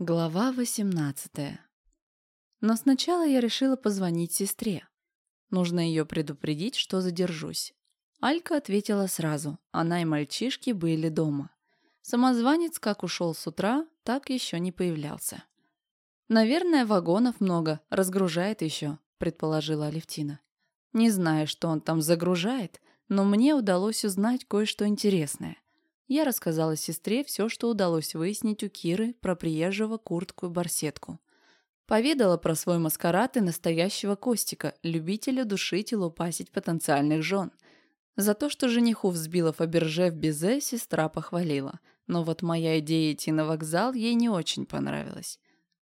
Глава 18 Но сначала я решила позвонить сестре. Нужно ее предупредить, что задержусь. Алька ответила сразу. Она и мальчишки были дома. Самозванец как ушел с утра, так еще не появлялся. «Наверное, вагонов много, разгружает еще», — предположила Алевтина. Не знаю, что он там загружает, но мне удалось узнать кое-что интересное. Я рассказала сестре все, что удалось выяснить у Киры про приезжего куртку и барсетку. Поведала про свой маскарад и настоящего Костика, любителя душить и лупасить потенциальных жен. За то, что жениху взбила Фаберже в безе, сестра похвалила. Но вот моя идея идти на вокзал ей не очень понравилась.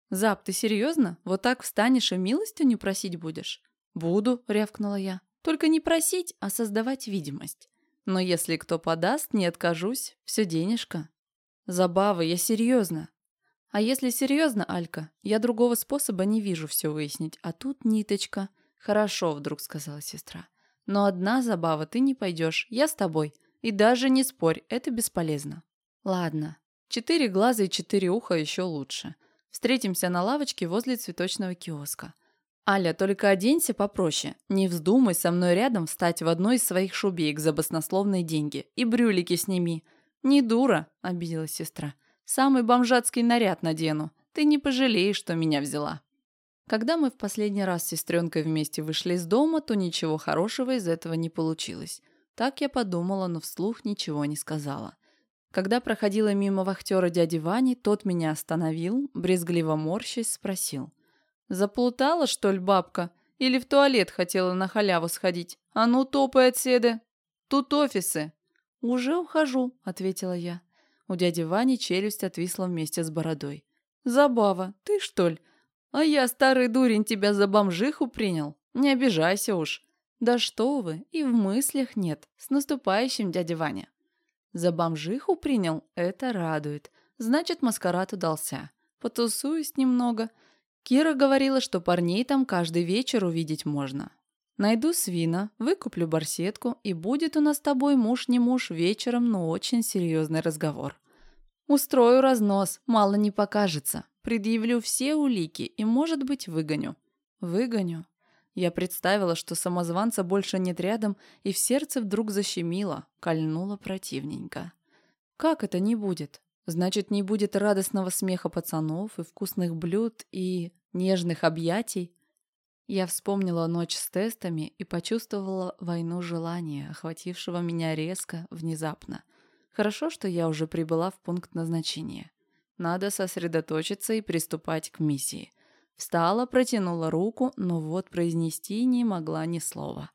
«Зап, ты серьезно? Вот так встанешь и милостью не просить будешь?» «Буду», — рявкнула я. «Только не просить, а создавать видимость. Но если кто подаст, не откажусь. Все денежка». «Забава, я серьезно». «А если серьезно, Алька, я другого способа не вижу все выяснить, а тут ниточка». «Хорошо», — вдруг сказала сестра. «Но одна забава, ты не пойдешь, я с тобой. И даже не спорь, это бесполезно». «Ладно. Четыре глаза и четыре уха еще лучше. Встретимся на лавочке возле цветочного киоска. Аля, только оденься попроще. Не вздумай со мной рядом встать в одной из своих шубеек за баснословные деньги. И брюлики сними. Не дура, обиделась сестра. Самый бомжатский наряд надену. Ты не пожалеешь, что меня взяла. Когда мы в последний раз с сестренкой вместе вышли из дома, то ничего хорошего из этого не получилось. Так я подумала, но вслух ничего не сказала. Когда проходила мимо вахтера дяди Вани, тот меня остановил, брезгливо морщись, спросил. «Заплутала, что ли, бабка? Или в туалет хотела на халяву сходить? А ну, топай отседы! Тут офисы!» «Уже ухожу», — ответила я. У дяди Вани челюсть отвисла вместе с бородой. «Забава, ты что ли? А я, старый дурень, тебя за бомжиху принял? Не обижайся уж». «Да что вы, и в мыслях нет. С наступающим, дядя Ваня». «За бомжиху принял? Это радует. Значит, маскарад удался. Потусуюсь немного. Кира говорила, что парней там каждый вечер увидеть можно. Найду свина, выкуплю барсетку, и будет у нас с тобой муж не муж вечером, но очень серьезный разговор. Устрою разнос, мало не покажется. Предъявлю все улики и, может быть, выгоню. Выгоню. Я представила, что самозванца больше нет рядом, и в сердце вдруг защемило, кольнуло противненько. Как это не будет? Значит, не будет радостного смеха пацанов и вкусных блюд и нежных объятий? Я вспомнила ночь с тестами и почувствовала войну желания, охватившего меня резко, внезапно. Хорошо, что я уже прибыла в пункт назначения. Надо сосредоточиться и приступать к миссии. Встала, протянула руку, но вот произнести не могла ни слова.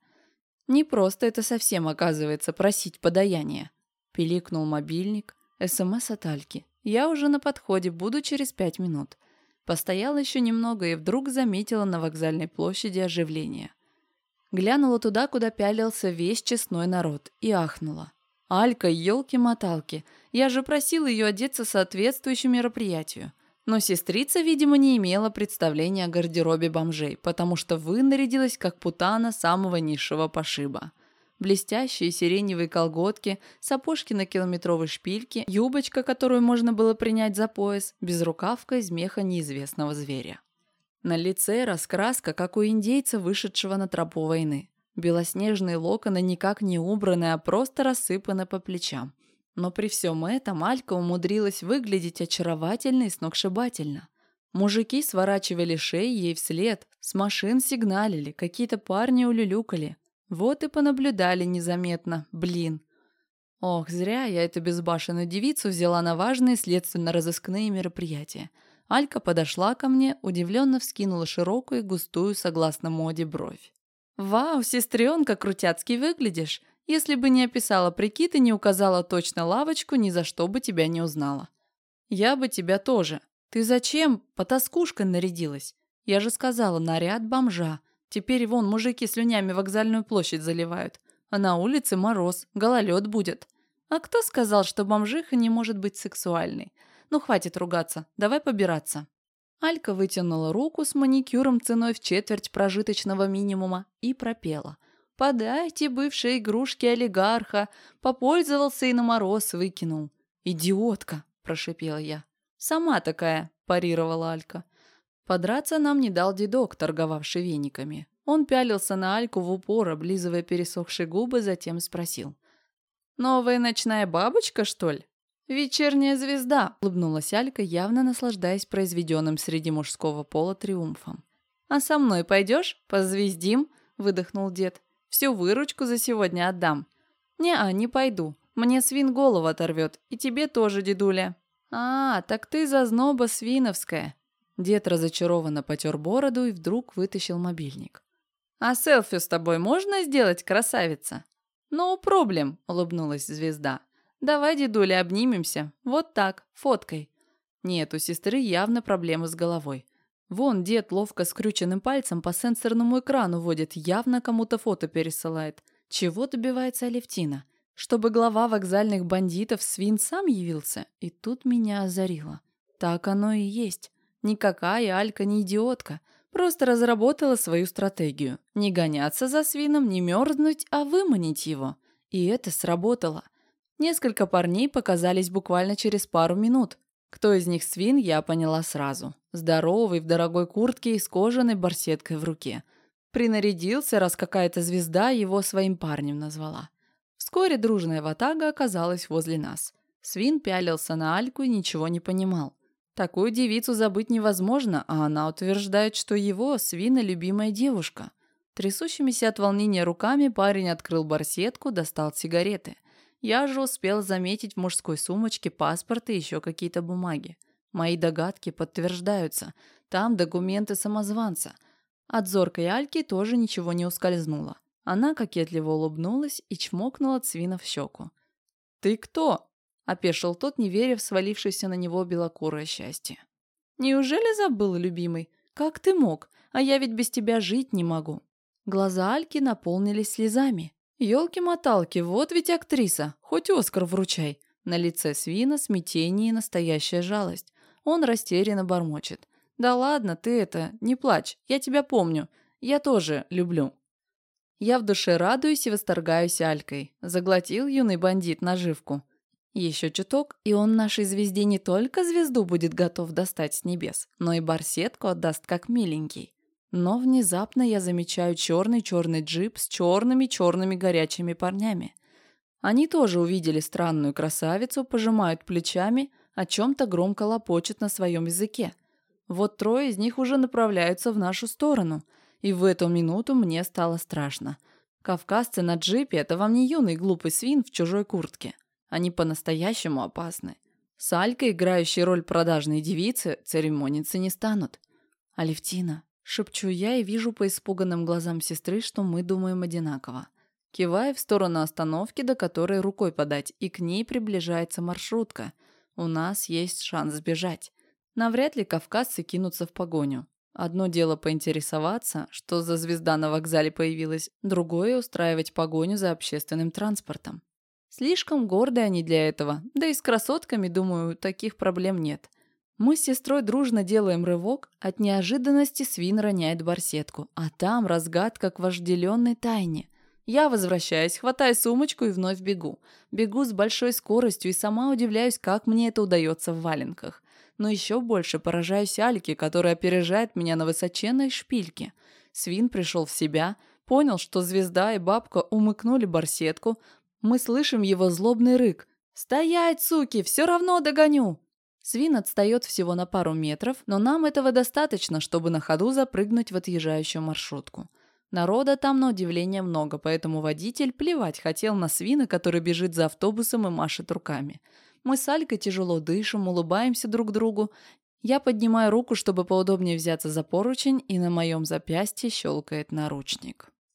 Не просто это совсем, оказывается, просить подаяния. Пиликнул мобильник, СМС от Альки. Я уже на подходе, буду через пять минут. Постояла еще немного и вдруг заметила на вокзальной площади оживление. Глянула туда, куда пялился весь честной народ, и ахнула. «Алька, елки-моталки, я же просила ее одеться соответствующему мероприятию. Но сестрица, видимо, не имела представления о гардеробе бомжей, потому что вынарядилась как путана самого низшего пошиба блестящие сиреневые колготки, сапожки на километровой шпильке, юбочка, которую можно было принять за пояс, безрукавка из меха неизвестного зверя. На лице раскраска, как у индейца, вышедшего на тропу войны. Белоснежные локоны никак не убраны, а просто рассыпаны по плечам. Но при всем этом Алька умудрилась выглядеть очаровательно и сногсшибательно. Мужики сворачивали шеи ей вслед, с машин сигналили, какие-то парни улюлюкали. Вот и понаблюдали незаметно, блин. Ох, зря я эту безбашенную девицу взяла на важные следственно-розыскные мероприятия. Алька подошла ко мне, удивленно вскинула широкую и густую, согласно моде, бровь. «Вау, сестренка, крутяцкий выглядишь! Если бы не описала прикид и не указала точно лавочку, ни за что бы тебя не узнала. Я бы тебя тоже. Ты зачем потаскушкой нарядилась? Я же сказала, наряд бомжа. Теперь вон мужики слюнями вокзальную площадь заливают. А на улице мороз, гололед будет. А кто сказал, что бомжиха не может быть сексуальной? Ну, хватит ругаться, давай побираться. Алька вытянула руку с маникюром ценой в четверть прожиточного минимума и пропела. «Подайте бывшие игрушки олигарха!» Попользовался и на мороз выкинул. «Идиотка!» – прошипела я. «Сама такая!» – парировала Алька. Подраться нам не дал дедок, торговавший вениками. Он пялился на Альку в упор, облизывая пересохшие губы, затем спросил. «Новая ночная бабочка, что ли?» «Вечерняя звезда», — улыбнулась Алька, явно наслаждаясь произведенным среди мужского пола триумфом. «А со мной пойдешь? Позвездим?» — выдохнул дед. «Всю выручку за сегодня отдам». «Не-а, не пойду. Мне свин голову оторвет. И тебе тоже, дедуля». «А, так ты зазноба свиновская». Дед разочарованно потер бороду и вдруг вытащил мобильник. «А селфи с тобой можно сделать, красавица?» «No проблем», — улыбнулась звезда. «Давай, дедуля, обнимемся. Вот так, фоткой». Нет, у сестры явно проблемы с головой. Вон дед ловко скрюченным пальцем по сенсорному экрану водит, явно кому-то фото пересылает. Чего добивается Алевтина? Чтобы глава вокзальных бандитов свин сам явился? И тут меня озарило. Так оно и есть. Никакая Алька не идиотка. Просто разработала свою стратегию. Не гоняться за свином, не мерзнуть, а выманить его. И это сработало. Несколько парней показались буквально через пару минут. Кто из них свин, я поняла сразу. Здоровый, в дорогой куртке и с кожаной барсеткой в руке. Принарядился, раз какая-то звезда его своим парнем назвала. Вскоре дружная ватага оказалась возле нас. Свин пялился на Альку и ничего не понимал. Такую девицу забыть невозможно, а она утверждает, что его, свина, любимая девушка. Трясущимися от волнения руками парень открыл барсетку, достал сигареты. Я же успел заметить в мужской сумочке паспорт и еще какие-то бумаги. Мои догадки подтверждаются. Там документы самозванца. От зоркой Альки тоже ничего не ускользнуло. Она кокетливо улыбнулась и чмокнула Цвина в щеку. «Ты кто?» Опешил тот, не веря в свалившееся на него белокурое счастье. «Неужели забыл, любимый? Как ты мог? А я ведь без тебя жить не могу». Глаза Альки наполнились слезами. «Елки-моталки, вот ведь актриса, хоть Оскар вручай». На лице свина смятение и настоящая жалость. Он растерянно бормочет. «Да ладно, ты это, не плачь, я тебя помню. Я тоже люблю». Я в душе радуюсь и восторгаюсь Алькой. Заглотил юный бандит наживку. Еще чуток, и он нашей звезде не только звезду будет готов достать с небес, но и барсетку отдаст как миленький. Но внезапно я замечаю черный-черный джип с черными-черными горячими парнями. Они тоже увидели странную красавицу, пожимают плечами, о чем-то громко лопочут на своем языке. Вот трое из них уже направляются в нашу сторону, и в эту минуту мне стало страшно. Кавказцы на джипе – это вам не юный глупый свин в чужой куртке. Они по-настоящему опасны. С Алькой, играющей роль продажной девицы, церемониться не станут. Алевтина, шепчу я и вижу по испуганным глазам сестры, что мы думаем одинаково. Кивая в сторону остановки, до которой рукой подать, и к ней приближается маршрутка. У нас есть шанс сбежать. Навряд ли кавказцы кинутся в погоню. Одно дело поинтересоваться, что за звезда на вокзале появилась, другое – устраивать погоню за общественным транспортом. Слишком горды они для этого, да и с красотками, думаю, таких проблем нет. Мы с сестрой дружно делаем рывок, от неожиданности свин роняет барсетку, а там разгадка к вожделенной тайне. Я возвращаюсь, хватаю сумочку и вновь бегу. Бегу с большой скоростью и сама удивляюсь, как мне это удается в валенках. Но еще больше поражаюсь Альке, которая опережает меня на высоченной шпильке. Свин пришел в себя, понял, что звезда и бабка умыкнули барсетку, мы слышим его злобный рык. «Стоять, суки! Все равно догоню!» Свин отстает всего на пару метров, но нам этого достаточно, чтобы на ходу запрыгнуть в отъезжающую маршрутку. Народа там, на удивление, много, поэтому водитель плевать хотел на свина, который бежит за автобусом и машет руками. Мы с Алькой тяжело дышим, улыбаемся друг другу. Я поднимаю руку, чтобы поудобнее взяться за поручень, и на моем запястье щелкает наручник.